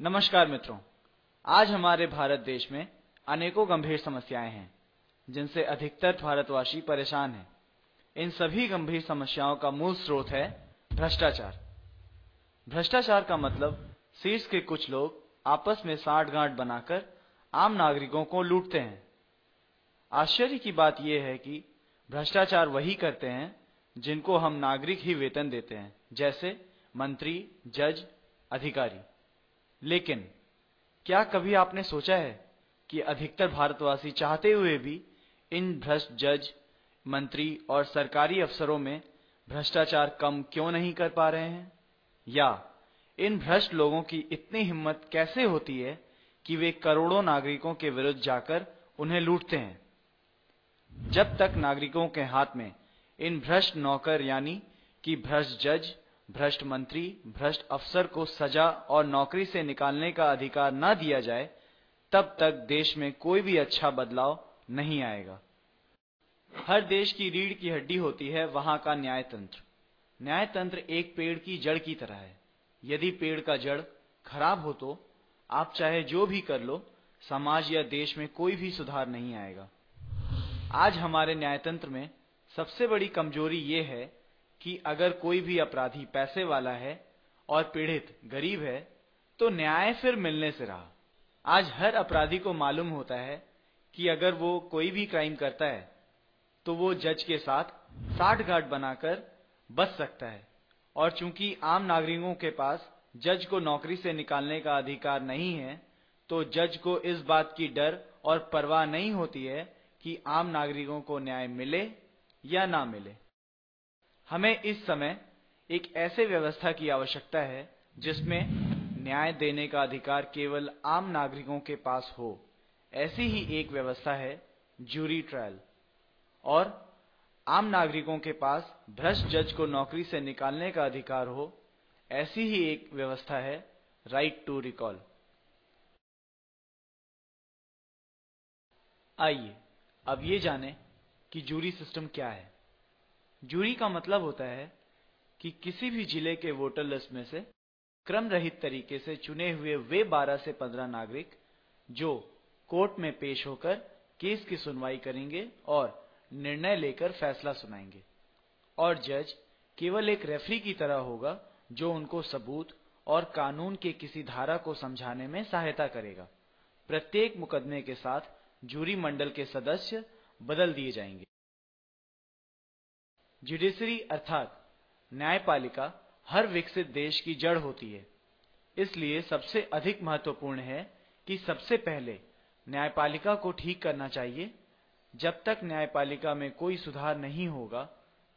नमस्कार मित्रों, आज हमारे भारत देश में अनेकों गंभीर समस्याएँ हैं, जिनसे अधिकतर भारतवासी परेशान हैं। इन सभी गंभीर समस्याओं का मूल स्रोत है भ्रष्टाचार। भ्रष्टाचार का मतलब शीर्ष के कुछ लोग आपस में साठगांठ बनाकर आम नागरिकों को लूटते हैं। आश्चर्य की बात यह है कि भ्रष्टाचार वही करते हैं जिनको हम नागरिक ही वेतन देते हैं, जैसे मंत्री, जज, अधिकारी। लेकिन, क्या कभी आपने सोचा है कि अधिकतर भारतवासी चाहते हुए भी इन भ्रष्ट जज, मंत्री और सरकारी अफसरों में भ्रष्टाचार कम क्यों नहीं कर पा रहे हैं? या इन भ्रष्ट लोगों की इतनी हिम्मत कैसे होती है कि वे करोड़ों नागरिकों के विरुद्ध जाकर उन्हें लूटते हैं? जब तक नागरिकों के हाथ में इन भ्रष्ट नौकर यानी कि भ्रष्ट जज भ्रष्ट मंत्री, भ्रष्ट अफसर को सजा और नौकरी से निकालने का अधिकार न दिया जाए, तब तक देश में कोई भी अच्छा बदलाव नहीं आएगा। हर देश की रीढ़ की हड्डी होती है वहाँ का न्याय तंत्र न्याय तंत्र एक पेड़ की जड़ की तरह है। यदि पेड़ का जड़ खराब हो तो आप चाहे जो भी कर लो, समाज या देश में कोई भी सुधार नहीं आएगा। आज हमारे न्यायतंत्र में सबसे बड़ी कमज़ोरी ये है कि अगर कोई भी अपराधी पैसे वाला है और पीड़ित गरीब है तो न्याय फिर मिलने से रहा। आज हर अपराधी को मालूम होता है कि अगर वो कोई भी क्राइम करता है तो वो जज के साथ साठ घाट बनाकर बच सकता है। और चूँकि आम नागरिकों के पास जज को नौकरी से निकालने का अधिकार नहीं है तो जज को इस बात की डर और परवाह नहीं होती है कि आम नागरिकों को न्याय मिले या ना मिले। हमें इस समय एक ऐसे व्यवस्था की आवश्यकता है जिसमें न्याय देने का अधिकार केवल आम नागरिकों के पास हो। ऐसी ही एक व्यवस्था है जूरी ट्रायल और आम नागरिकों के पास भ्रष्ट जज को नौकरी से निकालने का अधिकार हो, ऐसी ही एक व्यवस्था है राइट टू रिकॉल आइए, अब ये जाने कि जूरी सिस्टम क्या है। जूरी का मतलब होता है कि किसी भी ज़िले के वोटर लिस्ट में से क्रम रहित तरीके से चुने हुए वे 12 से 15 नागरिक जो कोर्ट में पेश होकर केस की सुनवाई करेंगे और निर्णय लेकर फैसला सुनाएँगे। और जज केवल एक रेफरी की तरह होगा जो उनको सबूत और कानून के किसी धारा को समझाने में सहायता करेगा। प्रत्येक मुकदमे के साथ जूरी मंडल के सदस्य बदल दिए जाएँगे। जुडिशरी अर्थात न्यायपालिका हर विकसित देश की जड़ होती है। इसलिए सबसे अधिक महत्वपूर्ण है कि सबसे पहले न्यायपालिका को ठीक करना चाहिए। जब तक न्यायपालिका में कोई सुधार नहीं होगा,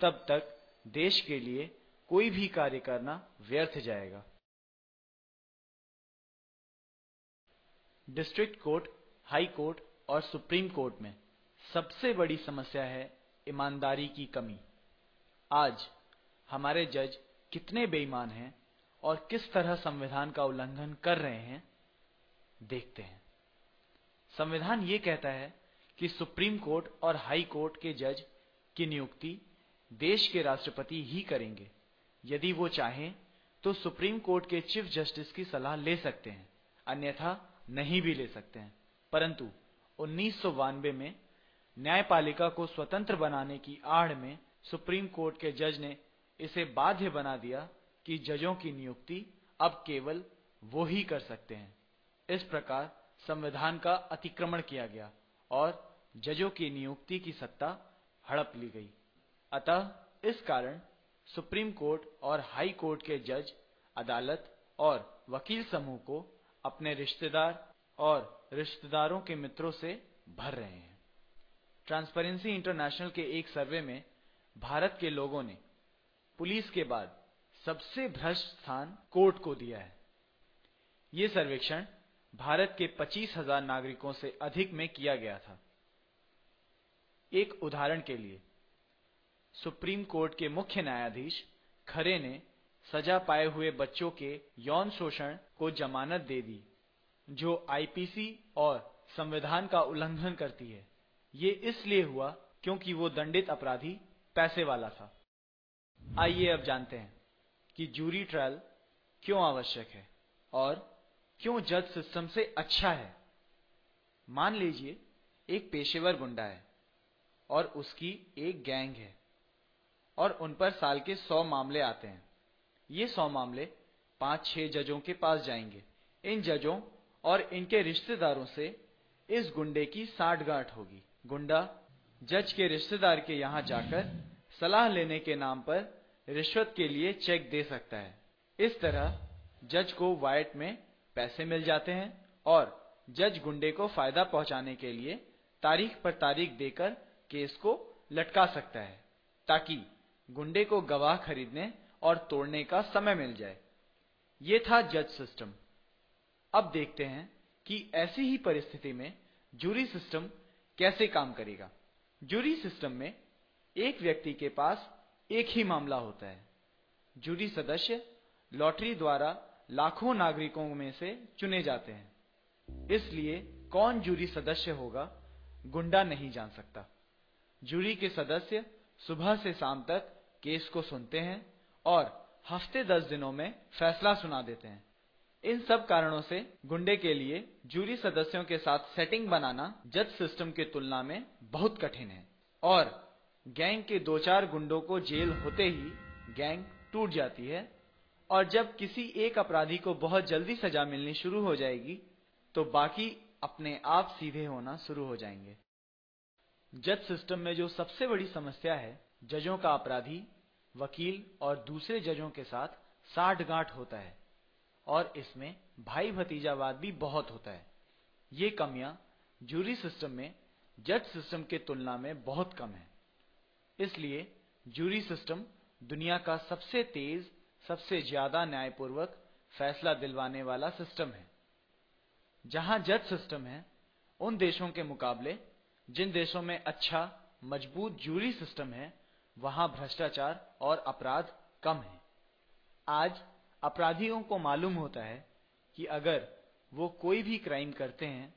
तब तक देश के लिए कोई भी कार्य करना व्यर्थ जाएगा। डिस्ट्रिक्ट कोर्ट, हाई कोर्ट और सुप्रीम कोर्ट में सबसे बड़ी समस्या है ईमानदारी की कमी। आज हमारे जज कितने बेईमान हैं और किस तरह संविधान का उल्लंघन कर रहे हैं, देखते हैं। संविधान ये कहता है कि सुप्रीम कोर्ट और हाई कोर्ट के जज की नियुक्ति देश के राष्ट्रपति ही करेंगे। यदि वो चाहें तो सुप्रीम कोर्ट के चीफ जस्टिस की सलाह ले सकते हैं, अन्यथा नहीं भी ले सकते हैं। परंतु उन्नीस सौ बानवे में न्यायपालिका को स्वतंत्र बनाने की आड़ में सुप्रीम कोर्ट के जज ने इसे बाध्य बना दिया कि जजों की नियुक्ति अब केवल वो ही कर सकते हैं। इस प्रकार संविधान का अतिक्रमण किया गया और जजों की नियुक्ति की सत्ता हड़प ली गई। अतः इस कारण सुप्रीम कोर्ट और हाई कोर्ट के जज, अदालत और वकील समूह को अपने रिश्तेदार और रिश्तेदारों के मित्रों से भर रहे हैं। ट्रांसपेरेंसी इंटरनेशनल के एक सर्वे में भारत के लोगों ने पुलिस के बाद सबसे भ्रष्ट स्थान कोर्ट को दिया है। ये सर्वेक्षण भारत के पच्चीस हज़ार नागरिकों से अधिक में किया गया था। एक उदाहरण के लिए, सुप्रीम कोर्ट के मुख्य न्यायाधीश खरे ने सजा पाए हुए बच्चों के यौन शोषण को जमानत दे दी, जो आईपीसी और संविधान का उल्लंघन करती है। ये इसलिए हुआ क्योंकि वो दंडित अपराधी पैसे वाला था। आइए अब जानते हैं कि जूरी ट्रायल क्यों आवश्यक है और क्यों जज सिस्टम से अच्छा है। मान लीजिए, एक पेशेवर गुंडा है और उसकी एक गैंग है और उन पर साल के सौ मामले आते हैं। ये सौ मामले पाँच, छह जजों के पास जाएँगे। इन जजों और इनके रिश्तेदारों से इस गुंडे की साठगांठ होगी। गुंडा जज के रिश्तेदार के यहाँ जाकर सलाह लेने के नाम पर रिश्वत के लिए चेक दे सकता है। इस तरह जज को वाइट में पैसे मिल जाते हैं और जज गुंडे को फ़ायदा पहुँचाने के लिए तारीख पर तारीख देकर केस को लटका सकता है, ताकि गुंडे को गवाह खरीदने और तोड़ने का समय मिल जाए। ये था जज सिस्टम। अब देखते हैं कि ऐसी ही परिस्थिति में जूरी सिस्टम कैसे काम करेगा। जूरी सिस्टम में एक व्यक्ति के पास एक ही मामला होता है। जूरी सदस्य लॉटरी द्वारा लाखों नागरिकों में से चुने जाते हैं। इसलिए कौन जूरी सदस्य होगा, गुंडा नहीं जान सकता। जूरी के सदस्य सुबह से शाम तक केस को सुनते हैं और हफ़्ते दस दिनों में फैसला सुना देते हैं। इन सब कारणों से गुंडे के लिए जूरी सदस्यों के साथ सेटिंग बनाना जज सिस्टम की तुलना में बहुत कठिन है। और गैंग के दो चार गुंडों को जेल होते ही गैंग टूट जाती है और जब किसी एक अपराधी को बहुत जल्दी सजा मिलनी शुरू हो जाएगी तो बाकी अपने आप सीधे होना शुरू हो जाएँगे। जज सिस्टम में जो सबसे बड़ी समस्या है, जजों का अपराधी, वकील और दूसरे जजों के साथ साठ गांठ होता है। और इसमें भाई भतीजावाद भी बहुत होता है। ये कमियाँ जूरी सिस्टम में जज सिस्टम के तुलना में बहुत कम है। इसलिए जूरी सिस्टम दुनिया का सबसे तेज, सबसे ज़्यादा न्यायपूर्वक फैसला दिलवाने वाला सिस्टम है। जहाँ जज सिस्टम है, उन देशों के मुकाबले, जिन देशों में अच्छा मज़बूत जूरी सिस्टम है, वहाँ भ्रष्टाचार और अपराध कम है। आज अपराधियों को मालूम होता है कि अगर वो कोई भी क्राइम करते हैं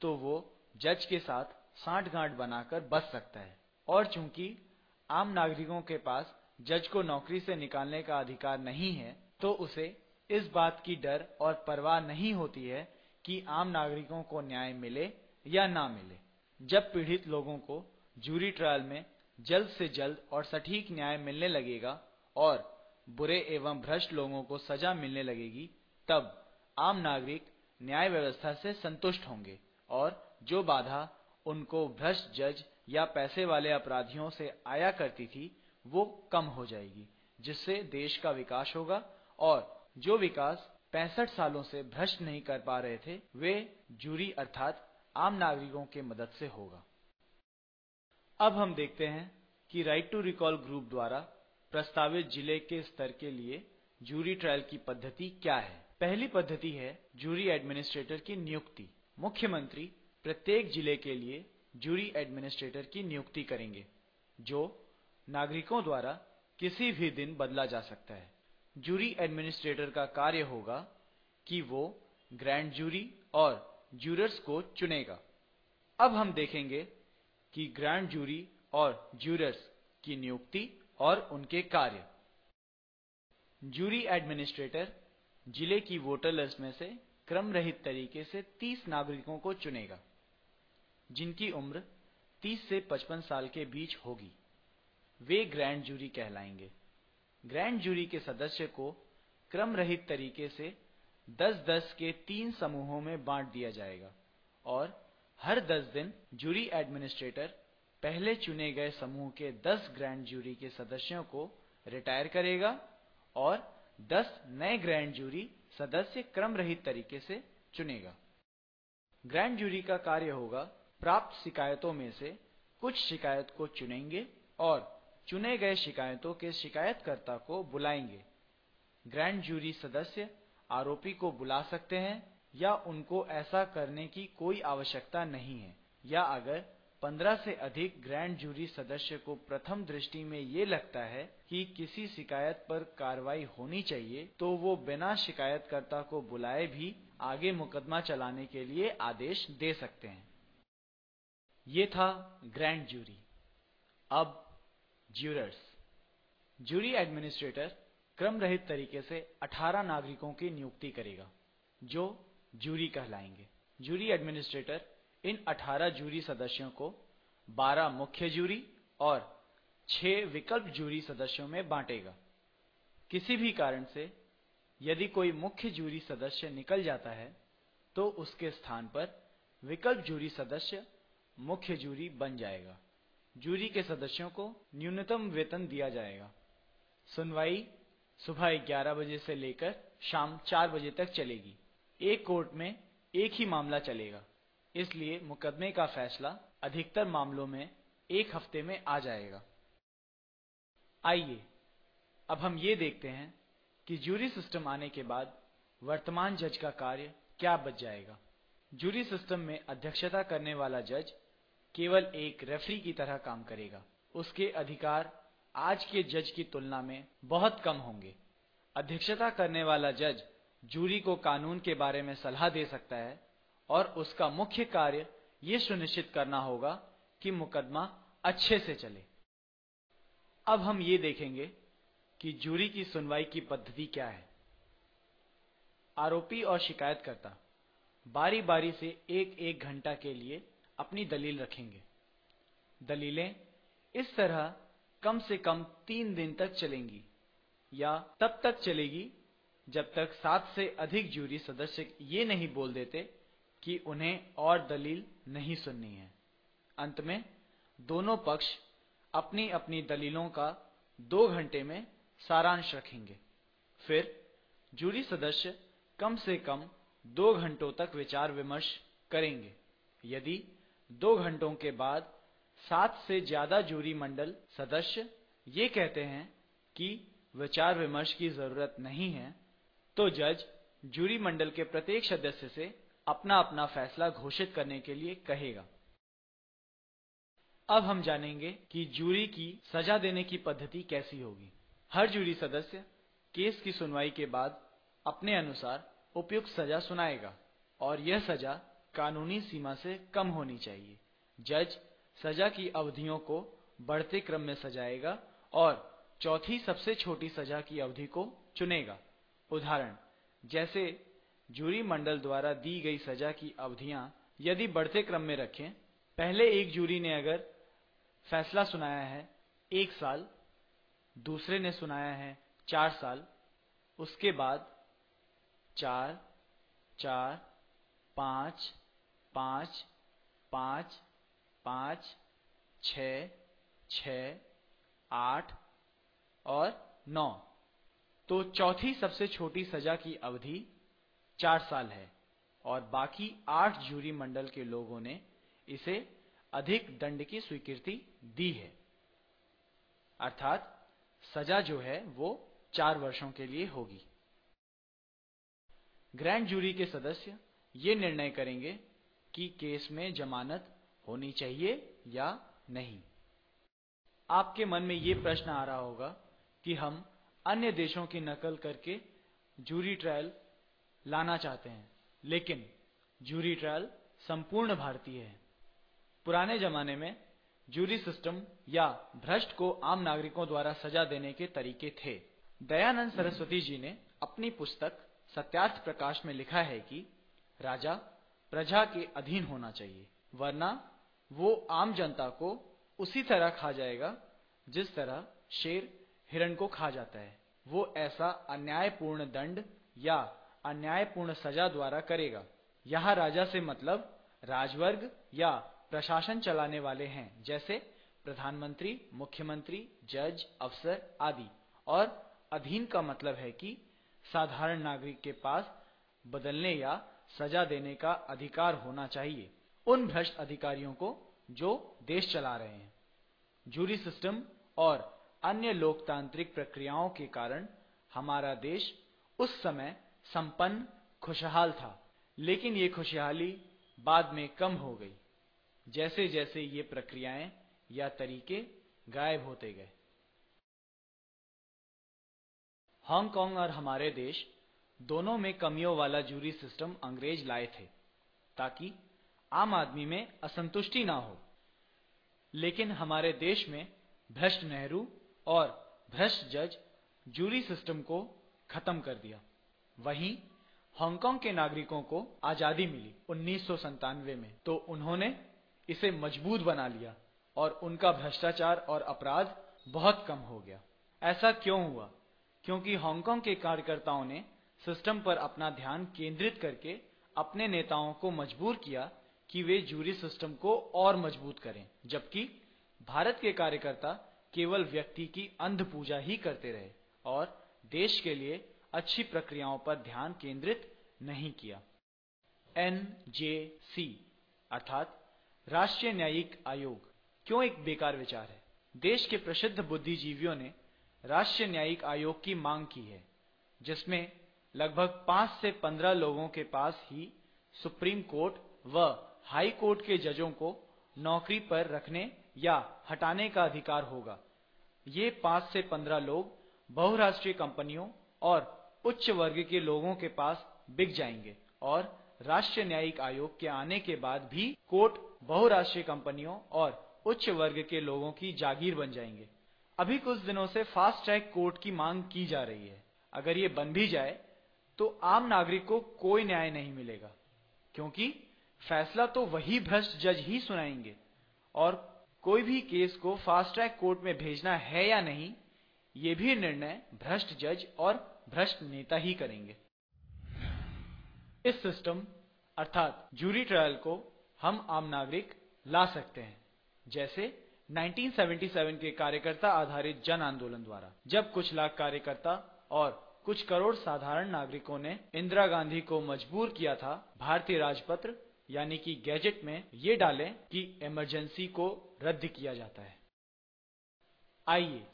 तो वो जज के साथ साठ गांठ बनाकर बच सकता है। और चूँकि आम नागरिकों के पास जज को नौकरी से निकालने का अधिकार नहीं है तो उसे इस बात की डर और परवाह नहीं होती है कि आम नागरिकों को न्याय मिले या ना मिले। जब पीड़ित लोगों को जूरी ट्रायल में जल्द से जल्द और सटीक न्याय मिलने लगेगा और बुरे एवं भ्रष्ट लोगों को सजा मिलने लगेगी, तब आम नागरिक न्याय व्यवस्था से संतुष्ट होंगे और जो बाधा उनको भ्रष्ट जज या पैसे वाले अपराधियों से आया करती थी, वो कम हो जाएगी, जिससे देश का विकास होगा और जो विकास पैंसठ सालों से भ्रष्ट नहीं कर पा रहे थे, वे जूरी अर्थात आम नागरिकों के मदद से होगा। अब हम देखते हैं कि राइट टू रिकॉल ग्रुप द्वारा प्रस्तावित ज़िले के स्तर के लिए जूरी ट्रायल की पद्धति क्या है? पहली पद्धति है जूरी एडमिनिस्ट्रेटर की नियुक्ति। मुख्यमंत्री प्रत्येक ज़िले के लिए जूरी एडमिनिस्ट्रेटर की नियुक्ति करेंगे, जो नागरिकों द्वारा किसी भी दिन बदला जा सकता है। जूरी एडमिनिस्ट्रेटर का कार्य होगा कि वो ग्रैंड जूरी और जूरर्स को चुनेगा। अब हम देखेंगे कि ग्रैंड जूरी और जूरर्स की नियुक्ति और उनके कार्य। जूरी एडमिनिस्ट्रेटर ज़िले की वोटर लिस्ट में से क्रम रहित तरीके से 30 नागरिकों को चुनेगा, जिनकी उम्र 30 से 55 साल के बीच होगी। वे ग्रैंड जूरी कहलाएँगे। ग्रैंड जूरी के सदस्य को क्रम रहित तरीके से 10-10 के तीन समूहों में बांट दिया जाएगा और हर 10 दिन जूरी एडमिनिस्ट्रेटर पहले चुने गए समूह के 10 ग्रैंड जूरी के सदस्यों को रिटायर करेगा और 10 नए ग्रैंड जूरी सदस्य क्रम रहित तरीके से चुनेगा। ग्रैंड जूरी का कार्य होगा प्राप्त शिकायतों में से कुछ शिकायत को चुनेंगे और चुने गए शिकायतों के शिकायतकर्ता को बुलाएँगे। ग्रैंड जूरी सदस्य आरोपी को बुला सकते हैं या उनको ऐसा करने की कोई आवश्यकता नहीं है या अगर 15 से अधिक ग्रैंड जूरी सदस्य को प्रथम दृष्टि में ये लगता है कि किसी शिकायत पर कार्रवाई होनी चाहिए तो वो बिना शिकायतकर्ता को बुलाए भी आगे मुकदमा चलाने के लिए आदेश दे सकते हैं। ये था ग्रैंड जूरी अब ज्यूरर्स जूरी एडमिनिस्ट्रेटर क्रम रहित तरीके से 18 नागरिकों की नियुक्ति करेगा, जो जूरी कहलाएँगे। जूरी एडमिनिस्ट्रेटर इन 18 जूरी सदस्यों को 12 मुख्य जूरी और 6 विकल्प जूरी सदस्यों में बांटेगा। किसी भी कारण से यदि कोई मुख्य जूरी सदस्य निकल जाता है तो उसके स्थान पर विकल्प जूरी सदस्य मुख्य जूरी बन जाएगा। जूरी के सदस्यों को न्यूनतम वेतन दिया जाएगा। सुनवाई सुबह 11 बजे से लेकर शाम 4 बजे तक चलेगी। एक कोर्ट में एक ही मामला चलेगा। इसलिए मुकदमे का फैसला अधिकतर मामलों में एक हफ़्ते में आ जाएगा। आइए, अब हम ये देखते हैं कि जूरी सिस्टम आने के बाद वर्तमान जज का कार्य क्या बच जाएगा। जूरी सिस्टम में अध्यक्षता करने वाला जज केवल एक रेफरी की तरह काम करेगा। उसके अधिकार आज के जज की तुलना में बहुत कम होंगे। अध्यक्षता करने वाला जज जूरी को कानून के बारे में सलाह दे सकता है और उसका मुख्य कार्य ये सुनिश्चित करना होगा कि मुकदमा अच्छे से चले। अब हम ये देखेंगे कि जूरी की सुनवाई की पद्धति क्या है। आरोपी और शिकायतकर्ता बारी बारी से एक एक घंटा के लिए अपनी दलील रखेंगे। दलीलें इस तरह कम से कम तीन दिन तक चलेंगी या तब तक चलेगी जब तक सात से अधिक जूरी सदस्य ये नहीं बोल देते कि उन्हें और दलील नहीं सुननी है। अंत में, दोनों पक्ष अपनी अपनी दलीलों का दो घंटे में सारांश रखेंगे। फिर, जूरी सदस्य कम से कम दो घंटों तक विचार विमर्श करेंगे। यदि दो घंटों के बाद सात से ज़्यादा जूरी मंडल सदस्य ये कहते हैं कि विचार विमर्श की ज़रूरत नहीं है तो जज जूरी मंडल के प्रत्येक सदस्य से अपना अपना फैसला घोषित करने के लिए कहेगा। अब हम जानेंगे कि जूरी की सजा देने की पद्धति कैसी होगी। हर जूरी सदस्य केस की सुनवाई के बाद अपने अनुसार उपयुक्त सजा सुनाएगा और यह सजा कानूनी सीमा से कम होनी चाहिए। जज सजा की अवधियों को बढ़ते क्रम में सजाएगा और चौथी सबसे छोटी सजा की अवधि को चुनेगा। उदाहरण, जैसे जूरी मंडल द्वारा दी गई सजा की अवधियाँ यदि बढ़ते क्रम में रखें, पहले एक जूरी ने अगर फैसला सुनाया है, एक साल, दूसरे ने सुनाया है, चार साल, उसके बाद चार चार, पाँच पाँच पाँच पाँच, छ छ, आठ और नौ। तो चौथी सबसे छोटी सजा की अवधि चार साल है और बाकी आठ जूरी मंडल के लोगों ने इसे अधिक दंड की स्वीकृति दी है। अर्थात सजा जो है वो चार वर्षों के लिए होगी। ग्रैंड जूरी के सदस्य ये निर्णय करेंगे कि केस में जमानत होनी चाहिए या नहीं। आपके मन में ये प्रश्न आ रहा होगा कि हम अन्य देशों की नकल करके जूरी ट्रायल लाना चाहते हैं। लेकिन जूरी ट्रायल संपूर्ण भारतीय है। पुराने जमाने में जूरी सिस्टम या भ्रष्ट को आम नागरिकों द्वारा सजा देने के तरीके थे। दयानंद सरस्वती जी ने अपनी पुस्तक सत्यार्थ प्रकाश में लिखा है कि राजा प्रजा के अधीन होना चाहिए, वरना वो आम जनता को उसी तरह खा जाएगा जिस तरह शेर हिरण को खा जाता है। वो ऐसा अन्यायपूर्ण दंड या अन्यायपूर्ण सजा द्वारा करेगा। यहाँ राजा से मतलब राजवर्ग या प्रशासन चलाने वाले हैं, जैसे प्रधानमंत्री, मुख्यमंत्री, जज, अफसर आदि। और अधीन का मतलब है कि साधारण नागरिक के पास बदलने या सजा देने का अधिकार होना चाहिए। उन भ्रष्ट अधिकारियों को जो देश चला रहे हैं। जूरी सिस्टम और अन्य लोकतांत्रिक प्रक्रियाओं के कारण हमारा देश उस समय संपन्न, खुशहाल था। लेकिन ये खुशहाली बाद में कम हो गई। जैसे जैसे ये प्रक्रियाएँ या तरीके गायब होते गए। हांगकांग और हमारे देश दोनों में कमियों वाला जूरी सिस्टम अंग्रेज़ लाए थे, ताकि आम आदमी में असंतुष्टि ना हो। लेकिन हमारे देश में भ्रष्ट नेहरू और भ्रष्ट जज जूरी सिस्टम को खत्म कर दिया। वहीं हांगकांग के नागरिकों को आज़ादी मिली उन्नीस में। तो उन्होंने इसे मज़बूत बना लिया और उनका भ्रष्टाचार और अपराध बहुत कम हो गया। ऐसा क्यों हुआ? क्योंकि हांगकांग के कार्यकर्ताओं ने सिस्टम पर अपना ध्यान केंद्रित करके अपने नेताओं को मजबूर किया कि वे जूरी सिस्टम को और मज़बूत करें, जबकि भारत के कार्यकर्ता केवल व्यक्ति की अंध पूजा ही करते रहे और देश के लिए अच्छी प्रक्रियाओं पर ध्यान केंद्रित नहीं किया। एनजेसी अर्थात राष्ट्रीय न्यायिक आयोग। क्यों एक बेकार विचार है? देश के प्रसिद्ध बुद्धिजीवियों ने राष्ट्रीय न्यायिक आयोग की मांग की है, जिसमें लगभग पाँच से पंद्रह लोगों के पास ही सुप्रीम कोर्ट व हाई कोर्ट के जजों को नौकरी पर रखने या हटाने का अधिकार होगा। ये पाँच से पंद्रह लोग बहुराष्ट्रीय कंपनियों और उच्च वर्ग के लोगों के पास बिक जाएँगे और राष्ट्रीय न्यायिक आयोग के आने के बाद भी कोर्ट बहुराष्ट्रीय कंपनियों और उच्च वर्ग के लोगों की जागीर बन जाएँगे। अभी कुछ दिनों से फास्ट ट्रैक कोर्ट की मांग की जा रही है। अगर ये बन भी जाए तो आम नागरिक को कोई न्याय नहीं मिलेगा, क्योंकि फैसला तो वही भ्रष्ट जज ही सुनाएँगे। और कोई भी केस को फास्ट ट्रैक कोर्ट में भेजना है या नहीं, ये भी निर्णय भ्रष्ट जज और भ्रष्ट नेता ही करेंगे। इस सिस्टम अर्थात जूरी ट्रायल को हम आम नागरिक ला सकते हैं, जैसे 1977 के कार्यकर्ता आधारित जन आंदोलन द्वारा, जब कुछ लाख कार्यकर्ता और कुछ करोड़ साधारण नागरिकों ने इंदिरा गांधी को मजबूर किया था, भारतीय राजपत्र, यानी कि गैजेट में ये डालें कि इमरजेंसी को रद्द किया जाता है। आइए,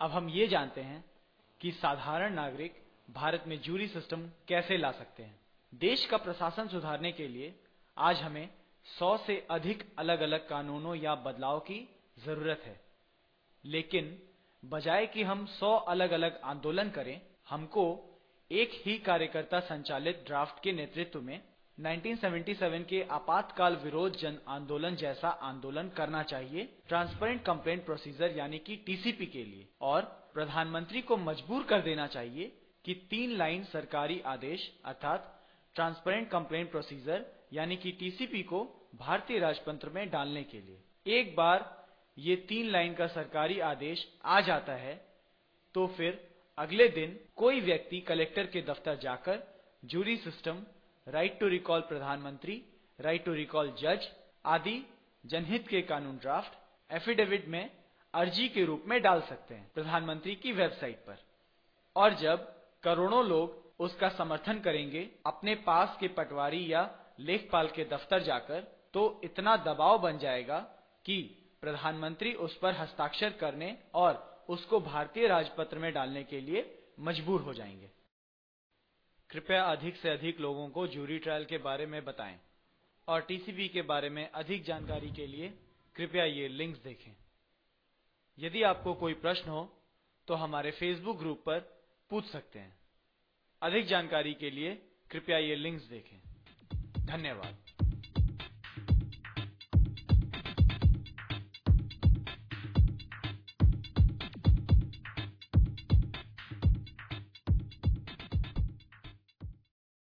अब हम ये जानते हैं कि साधारण नागरिक भारत में जूरी सिस्टम कैसे ला सकते हैं? देश का प्रशासन सुधारने के लिए आज हमें सौ से अधिक अलग अलग कानूनों या बदलाव की ज़रूरत है। लेकिन बजाय कि हम सौ अलग अलग आंदोलन करें, हमको एक ही कार्यकर्ता संचालित ड्राफ्ट के नेतृत्व में 1977 के आपातकाल विरोध जन आंदोलन जैसा आंदोलन करना चाहिए। ट्रांसपेरेंट कंप्लेंट प्रोसीजर यानी कि टीसीपी के लिए। और प्रधानमंत्री को मजबूर कर देना चाहिए कि तीन लाइन सरकारी आदेश, अर्थात ट्रांसपेरेंट कंप्लेंट प्रोसीजर यानी कि टीसीपी को भारतीय राजतंत्र में डालने के लिए। एक बार ये तीन लाइन का सरकारी आदेश आ जाता है तो फिर अगले दिन कोई व्यक्ति कलेक्टर के दफ्तर जाकर jury system right to recall प्रधानमंत्री राइट टू रिकॉल जज आदि जनहित के कानून ड्राफ्ट एफिडेविट में अर्जी के रूप में डाल सकते हैं प्रधानमंत्री की वेबसाइट पर। और जब करोड़ों लोग उसका समर्थन करेंगे, अपने पास के पटवारी या लेखपाल के दफ्तर जाकर तो इतना दबाव बन जाएगा कि प्रधानमंत्री उस पर हस्ताक्षर करने और उसको भारतीय राजपत्र में डालने के लिए मजबूर हो जाएँगे। कृपया अधिक से अधिक लोगों को जूरी ट्रायल के बारे में बताएँ और टीसीबी के बारे में अधिक जानकारी के लिए कृपया ये लिंक्स देखें। यदि आपको कोई प्रश्न हो तो हमारे फेसबुक ग्रुप पर पूछ सकते हैं। अधिक जानकारी के लिए कृपया ये लिंक्स देखें। धन्यवाद।